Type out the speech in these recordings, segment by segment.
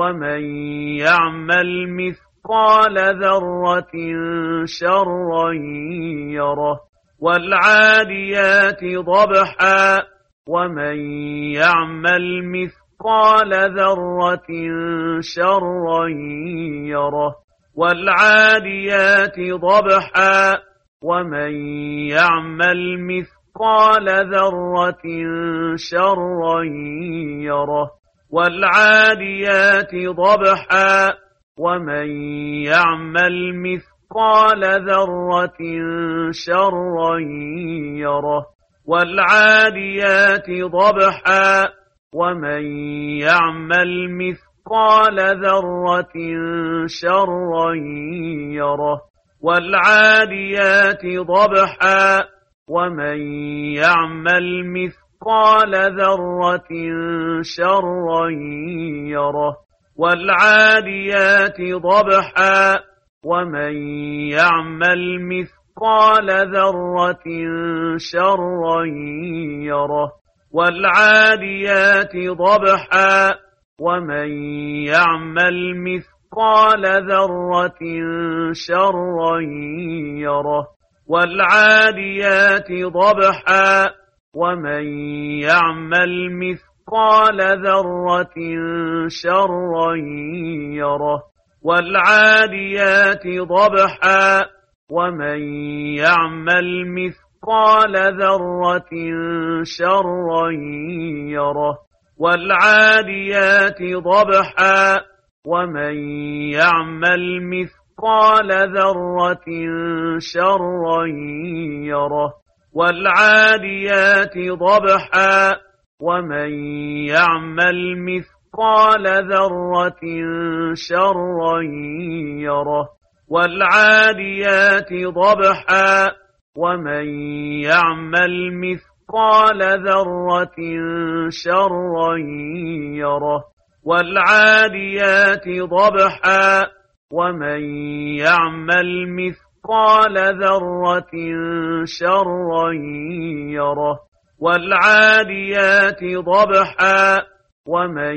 ومن يعمل مثقال ذرة شرا يره والعاديات ضبحا ومن يعمل مثقال ذرة شرا يره والعاديات ضبحا ومن يعمل مثقال ذرة شرا يره والعاديات ضبحا ومن يعمل مثقال ذرة شرا يره والعاديات ضبحا ومن يعمل مثقال ذرة شرا يره والعاديات ضبحا ومن يعمل مثقال ذرة شرا يره والعاديات ضبحا ومن يعمل مثقال ذرة شرا يره والعاديات ضبحا ومن يعمل مثقال ذرة شرا يره والعاديات ضبحا ومن يعمل مثقال ذرة شرا يره والعاديات ضبحا ومن يعمل مثقال ذرة شرا يره والعاديات ضبحا ومن يعمل مثقال ذرة شرا يره والعاديات ضبحا ومن يعمل مثقال ذرة شرا يره والعاديات ضبحا ومن يعمل مثقال ذرة شرا يره والعاديات ضبحا ومن يعمل مثقال ذرة شرا يره والعاديات ضبحا ومن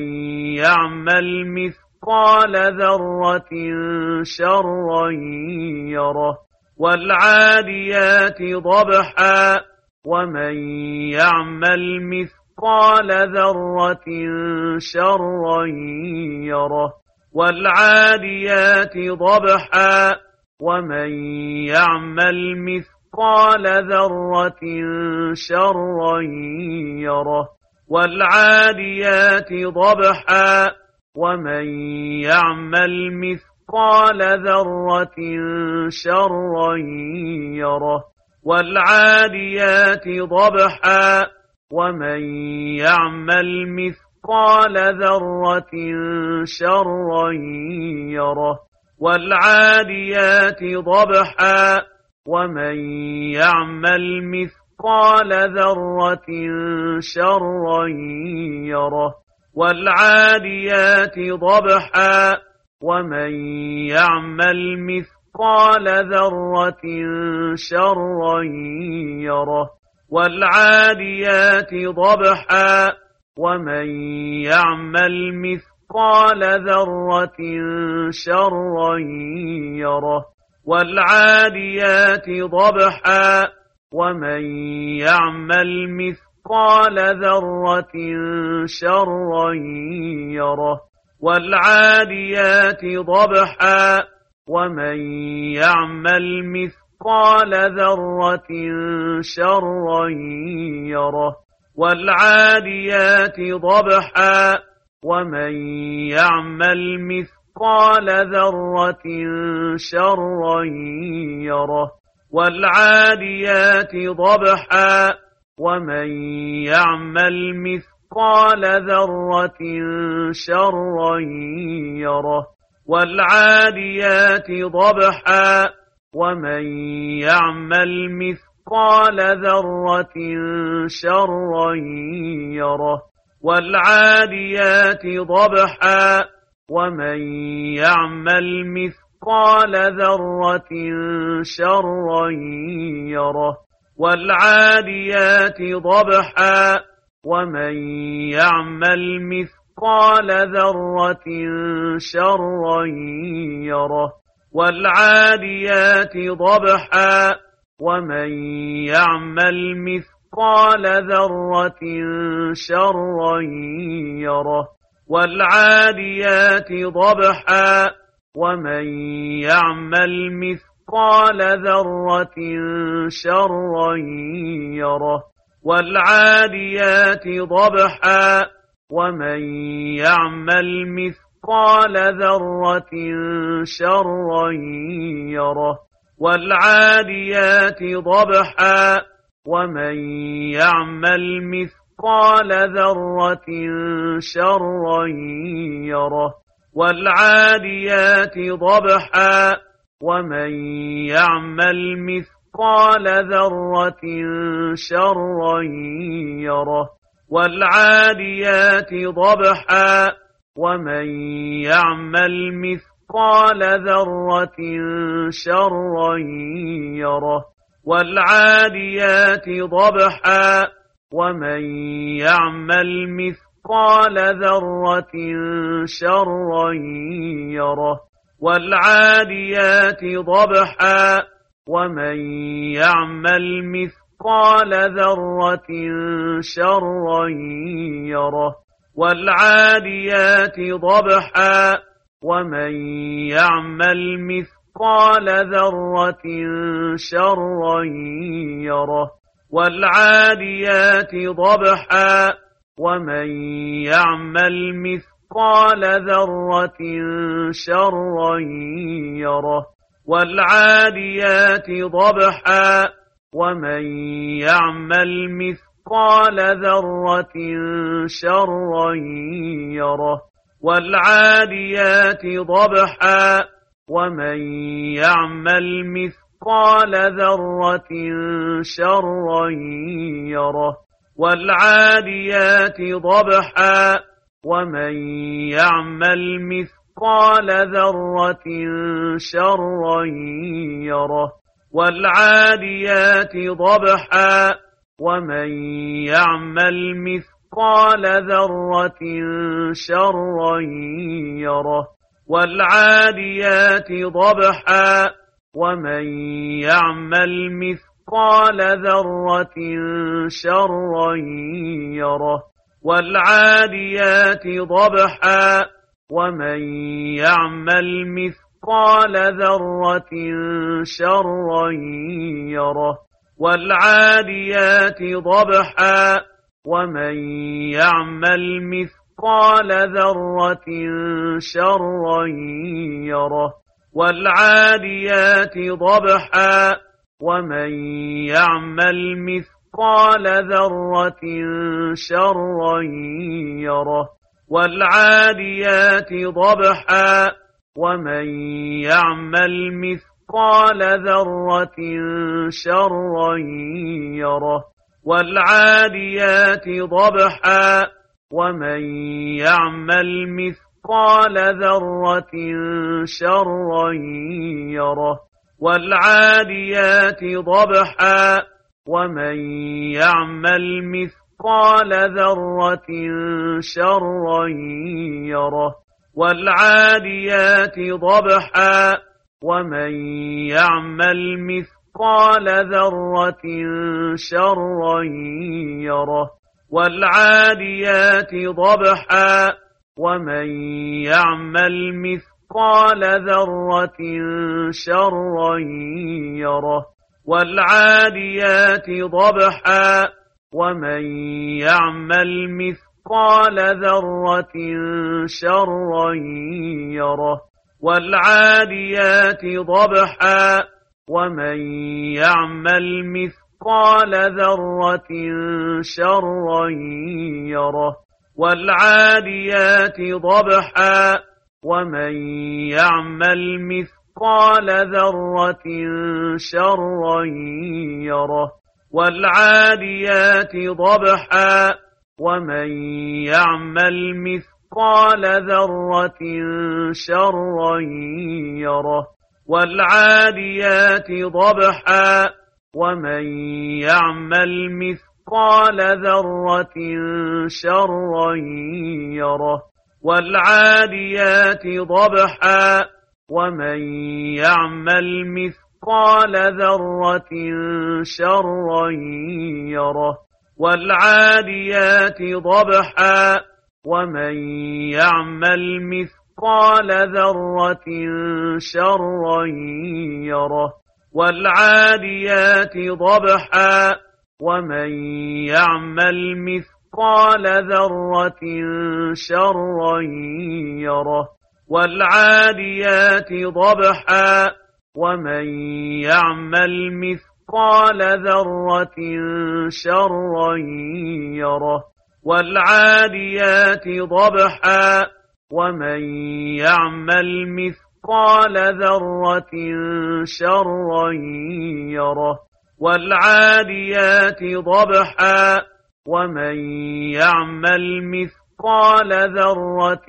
يعمل مثقال ذرة شرا يره والعاديات ضبحا ومن يعمل مثقال ذرة شرا يره والعاديات ضبحا ومن يعمل مثقال ذرة شرا يره والعاديات ضبحا ومن يعمل مثقال ذرة شرا يره والعاديات ضبحا ومن يعمل مثقال ذرة شرا يره والعاديات ضبحا ومن يعمل مثقال ذرة شرا يره والعاديات ضبحا ومن يعمل مثقال ذرة شرا يره والعاديات ضبحا ومن يعمل مثقال ذرة شرا يره والعاديات ضبحا ومن يعمل مثقال ذرة شرا يره والعاديات ضبحا ومن يعمل مثقال ذرة شرا يره والعاديات ضبحا ومن يعمل مثقال ذرة شرا يره والعاديات ضبحا ومن يعمل مثقال ذرة شرا يره والعاديات ضبحا ومن يعمل مثقال ذرة شرا يره والعاديات ضبحا ومن يعمل مثقال ذرة شرا يره والعاديات ضبحا ومن يعمل مثقال ذرة شرا يره والعاديات ضبحا ومن يعمل مثقال ذرة شرا يره والعاديات ضبحا ومن يعمل مثقال ذرة شرا يره والعاديات ضبحا ومن يعمل مثقال ذرة شرا يره والعاديات ضبحا ومن يعمل مثقال ذرة شرا يره والعاديات ضبحا ومن يعمل مثقال ذرة شرا يره والعاديات ضبحا ومن يعمل مثقال ذرة شرا يره والعاديات ضبحا ومن يعمل مثقال ذرة شرا يره والعاديات ضبحا ومن يعمل مثقال ذرة شرا يره والعاديات ضبحا ومن يعمل مثقال ذرة شرا يره والعاديات ضبحا ومن يعمل مثقال ذرة شرا يره والعاديات ضبحا ومن يعمل مثقال ذرة شرا يره والعاديات ضبحا ومن يعمل مثقال ذرة شرا يره والعاديات ضبحا ومن يعمل مثقال ذرة شرا يره والعاديات ضبحا ومن يعمل مثقال ذرة شرا يره والعاديات ضبحا ومن يعمل مثقال ذرة شرا يره والعاديات ضبحا ومن يعمل مثقال ذرة شرا يره والعاديات ضبحا ومن يعمل مثقال ذرة شرا يره والعاديات ضبحا ومن يعمل مثقال ذرة شرا يره والعاديات ضبحا ومن يعمل مثقال ذرة شرا يره والعاديات ضبحا ومن يعمل مثقال ذرة شرا يره والعاديات ضبحا ومن يعمل مثقال ذرة شرا يره والعاديات ضبحا ومن يعمل مثقال ذرة شرا يره والعاديات ضبحا ومن يعمل مثقال ذرة شرا يره والعاديات ضبحا ومن يعمل مثقال ذرة شرا يره والعاديات ضبحا ومن يعمل مثقال ذرة شرا يره والعاديات ضبحا ومن يعمل مثقال ذرة شرا يره والعاديات ضبحا ومن يعمل مثقال ذرة شرا يره والعاديات ضبحا ومن يعمل مثقال ذرة شرا يره والعاديات ضبحا ومن يعمل مثقال ذرة شرا يره والعاديات ضبحا ومن يعمل مثقال ذرة شرا يره والعاديات ضبحا ومن يعمل مثقال ذرة شرا يره والعاديات ضبحا ومن يعمل مثقال ذرة شرا يره والعاديات ضبحا ومن يعمل مثقال ذرة شرا يره والعاديات ضبحا ومن يعمل مثقال ذرة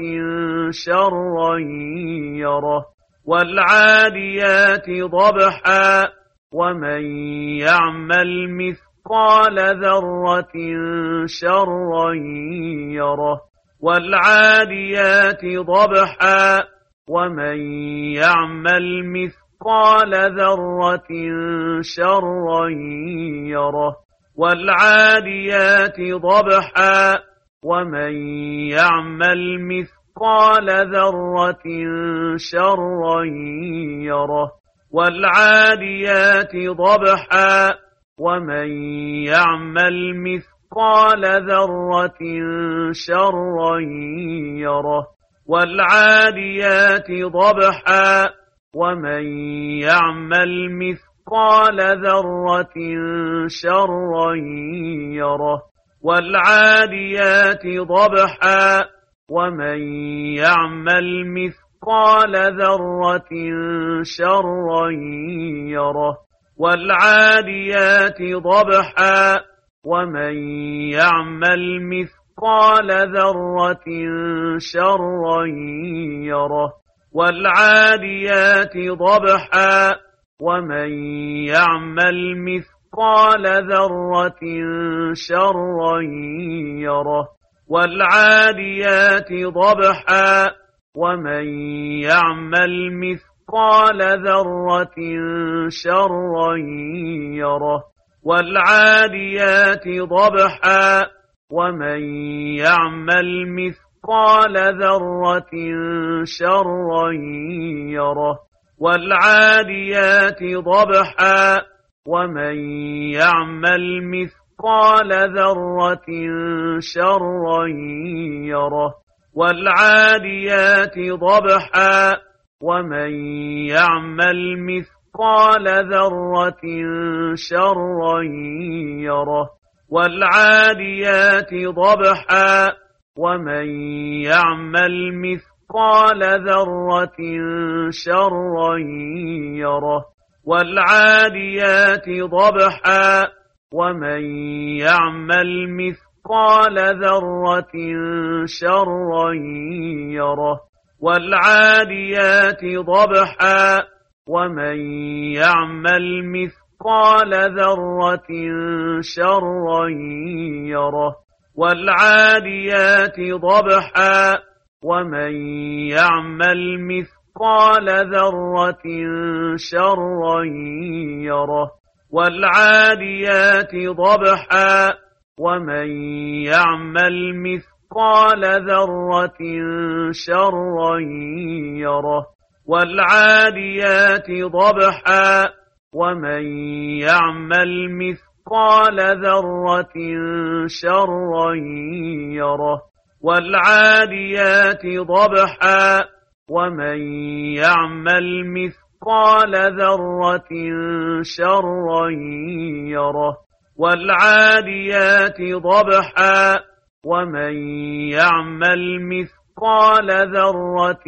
شرا يره والعاديات ضبحا ومن يعمل مثقال ذرة شرا يره والعاديات ضبحا ومن يعمل مثقال ذرة شرا يره والعاديات ضبحا ومن يعمل مثقال ذرة شرا يره والعاديات ضبحا ومن يعمل مثقال ذرة شرا يره والعاديات ضبحا ومن يعمل مثقال ذرة شرا يره والعاديات ضبحا ومن يعمل مثقال ذرة شرا يره والعاديات ضبحا ومن يعمل مثقال ذرة شرا يره والعاديات ضبحا ومن يعمل مثقال ذرة شرا يره والعاديات ضبحا ومن يعمل مثقال ذرة شرا يره والعاديات ضبحا ومن يعمل مثقال ذرة شرا يره والعاديات ضبحا ومن يعمل مثقال ذرة شرا يره والعاديات ضبحا ومن يعمل مثقال ذرة شرا يره والعاديات ضبحا ومن يعمل مثقال ذرة شرا يره والعاديات ضبحا ومن يعمل مثقال ذرة شرا يره والعاديات ضبحا ومن يعمل مثقال ذرة شرا يره والعاديات ضبحا ومن يعمل مثقال ذرة شرا يره والعاديات ضبحا ومن يعمل مثقال ذرة شرا يره والعاديات ضبحا ومن يعمل مثقال ذرة شرا يره والعاديات ضبحا ومن يعمل مثقال ذرة شرا يره والعاديات ضبحا ومن يعمل مثقال ذرة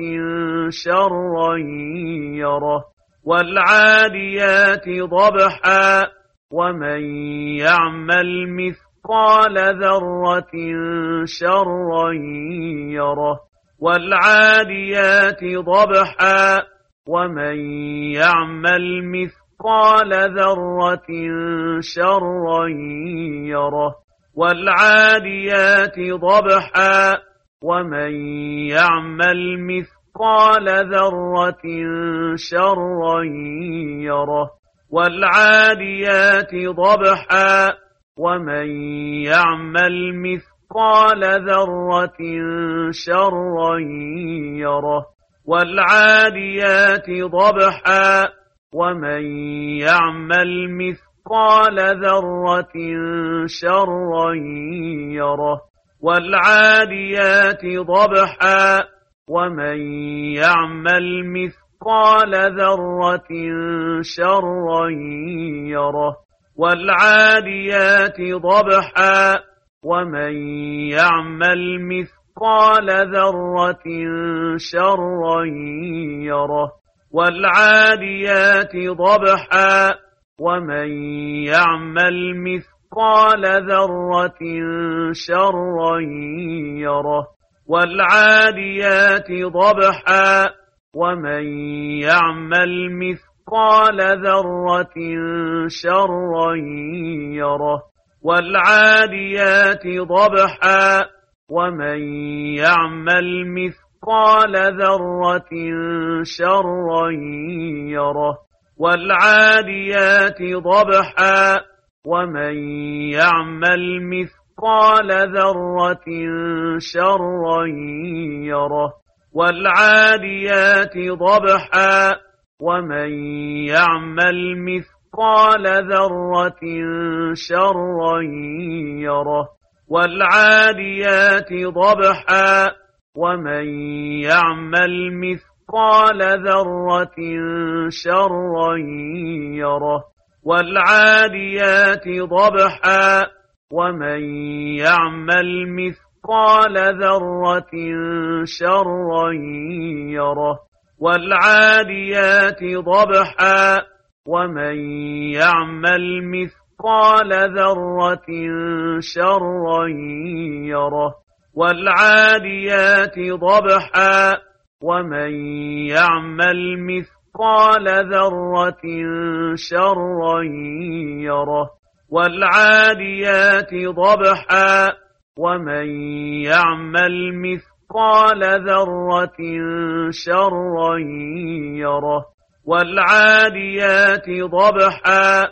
شرا يره والعاديات ضبحا ومن يعمل مثقال ذرة شرا يره والعاديات ضبحا ومن يعمل مثقال ذرة شرا يره والعاديات ضبحا ومن يعمل مثقال ذرة شرا يره والعاديات ضبحا ومن يعمل مثقال ذرة شرا يره والعاديات ضبحا ومن يعمل مثقال ذرة شرا يره والعاديات ضبحا. ومن يعمل مثقال ذرة شرا يره والعاديات ضبحا ومن يعمل مثقال ذرة شرا يره والعاديات ضبحا ومن يعمل مثقال ذرة شرا يره والعاديات ضبحا ومن يعمل مثقال ذرة شرا يره والعاديات ضبحا ومن يعمل مثقال ذرة شرا يره والعاديات ضبحا ومن يعمل مثقال ذرة شرا يره والعاديات ضبحا ومن يعمل مثقال ذرة شرا يره والعاديات ضبحا ومن يعمل مثقال ذرة شرا يره والعاديات ضبحا ومن يعمل مثقال ذرة شرا يره والعاديات ضبحا ومن يعمل مثقال ذرة شرا يره والعاديات ضبحا ومن يعمل مثقال ذرة شرا يره والعاديات ضبحا ومن يعمل مثقال ذرة شرا يره والعاديات ضبحا